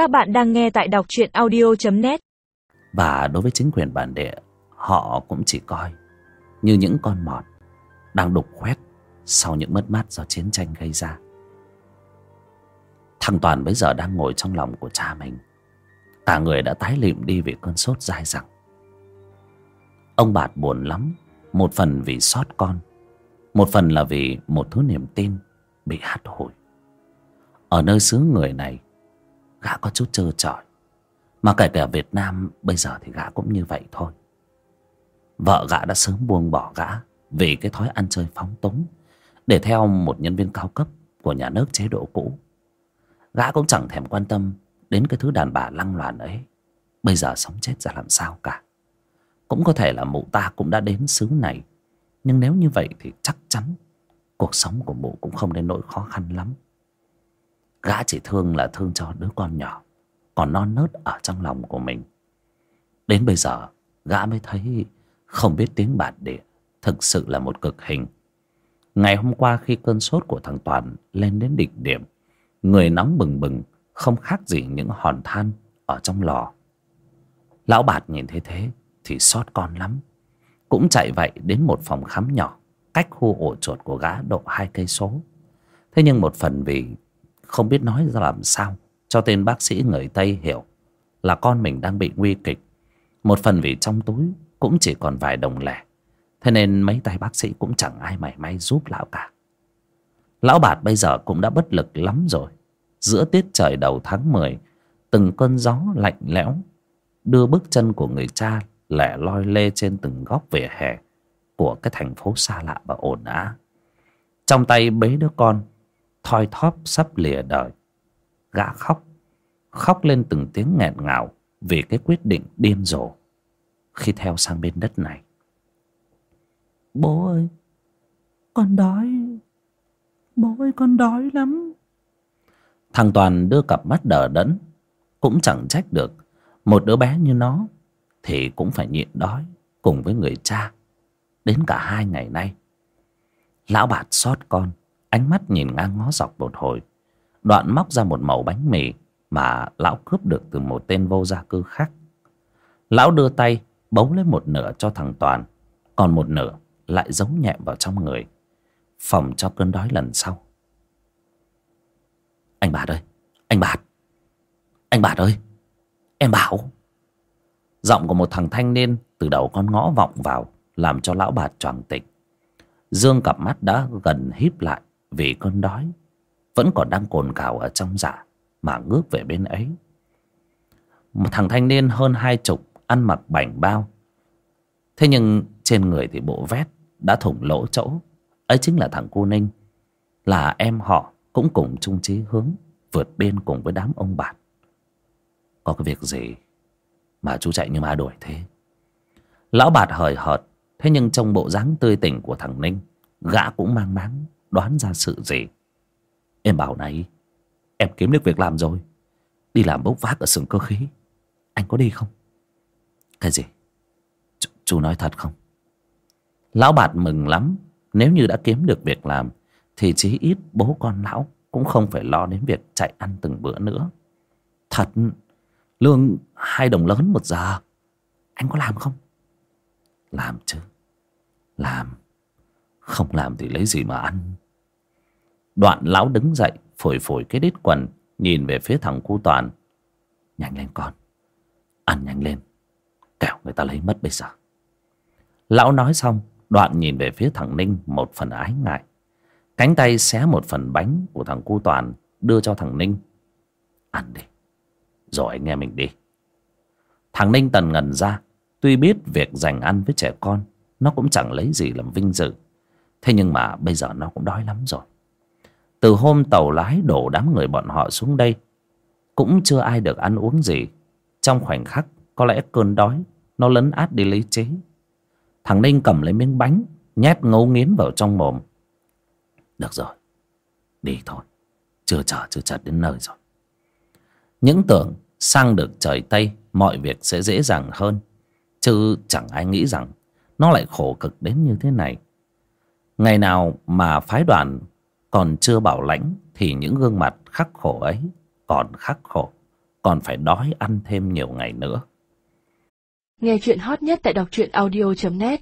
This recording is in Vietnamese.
Các bạn đang nghe tại đọc truyện audio.net Và đối với chính quyền bản địa, Họ cũng chỉ coi Như những con mọt Đang đục khoét Sau những mất mát do chiến tranh gây ra. Thằng Toàn bây giờ đang ngồi trong lòng của cha mình. Cả người đã tái lịm đi vì cơn sốt dai dẳng. Ông Bạt buồn lắm, Một phần vì sót con, Một phần là vì một thứ niềm tin Bị hát hủi. Ở nơi xứ người này Gã có chút trơ trọi. Mà kể cả Việt Nam, Bây giờ thì gã cũng như vậy thôi. Vợ gã đã sớm buông bỏ gã Vì cái thói ăn chơi phóng túng Để theo một nhân viên cao cấp Của nhà nước chế độ cũ. Gã cũng chẳng thèm quan tâm Đến cái thứ đàn bà lăng loàn ấy. Bây giờ sống chết ra làm sao cả. Cũng có thể là mụ ta cũng đã đến xứ này. Nhưng nếu như vậy thì chắc chắn Cuộc sống của mụ cũng không đến nỗi khó khăn lắm. Gã chỉ thương là thương cho đứa con nhỏ, Còn non nớt ở trong lòng của mình. Đến bây giờ, Gã mới thấy Không biết tiếng bản địa Thực sự là một cực hình. Ngày hôm qua khi cơn sốt của thằng Toàn Lên đến đỉnh điểm, Người nóng bừng bừng, Không khác gì những hòn than Ở trong lò. Lão bạt nhìn thấy thế Thì xót con lắm. Cũng chạy vậy đến một phòng khám nhỏ, Cách khu ổ chuột của gã độ hai cây số. Thế nhưng một phần vì không biết nói ra làm sao cho tên bác sĩ người Tây hiểu là con mình đang bị nguy kịch. Một phần vì trong túi cũng chỉ còn vài đồng lẻ. Thế nên mấy tay bác sĩ cũng chẳng ai mảy may giúp lão cả. Lão bạt bây giờ cũng đã bất lực lắm rồi. Giữa tiết trời đầu tháng 10, từng cơn gió lạnh lẽo đưa bước chân của người cha lẻ loi lê trên từng góc vỉa hè của cái thành phố xa lạ và ồn ào. Trong tay bế đứa con thoi thóp sắp lìa đời. Gã khóc khóc lên từng tiếng nghẹn ngào vì cái quyết định điên rồ khi theo sang bên đất này. Bố ơi con đói. Bố ơi con đói lắm. Thằng toàn đưa cặp mắt đờ đẫn cũng chẳng trách được. Một đứa bé như nó thì cũng phải nhịn đói cùng với người cha đến cả hai ngày nay. Lão bạt xót con ánh mắt nhìn ngang ngó dọc một hồi. Đoạn móc ra một mẩu bánh mì mà lão cướp được từ một tên vô gia cư khác. Lão đưa tay bấu lấy một nửa cho thằng toàn, còn một nửa lại giấu nhẹ vào trong người, phòng cho cơn đói lần sau. Anh bạt ơi, anh bạt anh bạt ơi, em bảo. Giọng của một thằng thanh niên từ đầu con ngõ vọng vào, làm cho lão bạt choàng tỉnh. Dương cặp mắt đã gần híp lại vì cơn đói, vẫn còn đang cồn cào ở trong dạ mà ngước về bên ấy. Một thằng thanh niên hơn hai chục ăn mặc bảnh bao. Thế nhưng trên người thì bộ vét đã thủng lỗ chỗ. Ấy chính là thằng cô ninh. Là em họ cũng cùng chung chí hướng vượt biên cùng với đám ông bạn. Có cái việc gì mà chú chạy như ma đuổi thế? Lão bạt hời hợt, thế nhưng trong bộ dáng tươi tỉnh của thằng ninh, gã cũng mang máng đoán ra sự gì? Em bảo này, em kiếm được việc làm rồi. Đi làm bốc vác ở xưởng cơ khí. Anh có đi không? Cái gì? Ch, chú nói thật không? Lão bạt mừng lắm. Nếu như đã kiếm được việc làm, thì chí ít bố con lão cũng không phải lo đến việc chạy ăn từng bữa nữa. Thật, lương hai đồng lớn một giờ. Anh có làm không? Làm chứ. Làm không làm thì lấy gì mà ăn. Đoạn lão đứng dậy, Phổi phổi cái đít quần, Nhìn về phía thằng cu toàn. Nhanh lên con, Ăn nhanh lên. Kẻo người ta lấy mất bây giờ. Lão nói xong, Đoạn nhìn về phía thằng Ninh một phần ái ngại. Cánh tay xé một phần bánh của thằng cu toàn, Đưa cho thằng Ninh. Ăn đi, Rồi anh nghe mình đi. Thằng Ninh tần ngần ra, Tuy biết việc dành ăn với trẻ con, Nó cũng chẳng lấy gì làm vinh dự. Thế nhưng mà bây giờ nó cũng đói lắm rồi. Từ hôm tàu lái đổ đám người bọn họ xuống đây, cũng chưa ai được ăn uống gì. Trong khoảnh khắc, có lẽ cơn đói, nó lấn át đi lý trí. Thằng ninh cầm lấy miếng bánh, nhét ngấu nghiến vào trong mồm. Được rồi, đi thôi. Chưa chờ, chưa chật đến nơi rồi. Những tưởng sang được trời tây, mọi việc sẽ dễ dàng hơn. Chứ chẳng ai nghĩ rằng nó lại khổ cực đến như thế này ngày nào mà phái đoàn còn chưa bảo lãnh thì những gương mặt khắc khổ ấy còn khắc khổ, còn phải đói ăn thêm nhiều ngày nữa. Nghe chuyện hot nhất tại đọc truyện audio.net